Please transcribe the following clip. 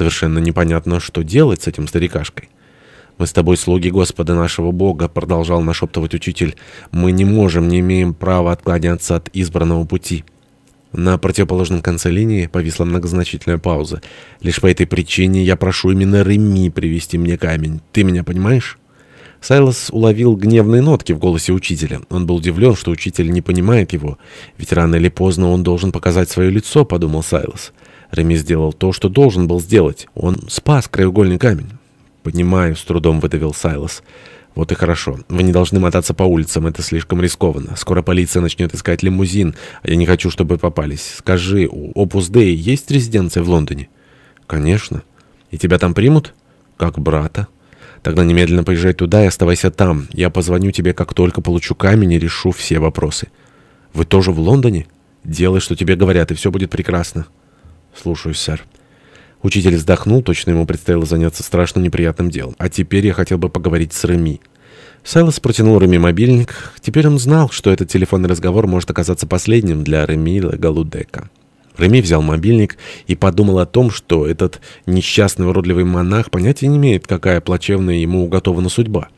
Совершенно непонятно, что делать с этим старикашкой. «Мы с тобой слуги Господа нашего Бога», — продолжал нашептывать учитель. «Мы не можем, не имеем права отклоняться от избранного пути». На противоположном конце линии повисла многозначительная пауза. «Лишь по этой причине я прошу именно Реми привести мне камень. Ты меня понимаешь?» Сайлос уловил гневные нотки в голосе учителя. Он был удивлен, что учитель не понимает его. «Ведь рано или поздно он должен показать свое лицо», — подумал Сайлос. Реми сделал то, что должен был сделать. Он спас краеугольный камень. «Понимаю», — с трудом выдавил Сайлос. «Вот и хорошо. Вы не должны мотаться по улицам, это слишком рискованно. Скоро полиция начнет искать лимузин, а я не хочу, чтобы попались. Скажи, у Опус Дэй есть резиденция в Лондоне?» «Конечно. И тебя там примут?» «Как брата». Тогда немедленно поезжай туда и оставайся там. Я позвоню тебе, как только получу камень и решу все вопросы. Вы тоже в Лондоне? Делай, что тебе говорят, и все будет прекрасно. Слушаюсь, сэр. Учитель вздохнул, точно ему предстояло заняться страшно неприятным делом. А теперь я хотел бы поговорить с Реми. Сайлос протянул Реми мобильник. Теперь он знал, что этот телефонный разговор может оказаться последним для Реми Галудека. Реми взял мобильник и подумал о том, что этот несчастный уродливый монах понятия не имеет, какая плачевная ему уготована судьба.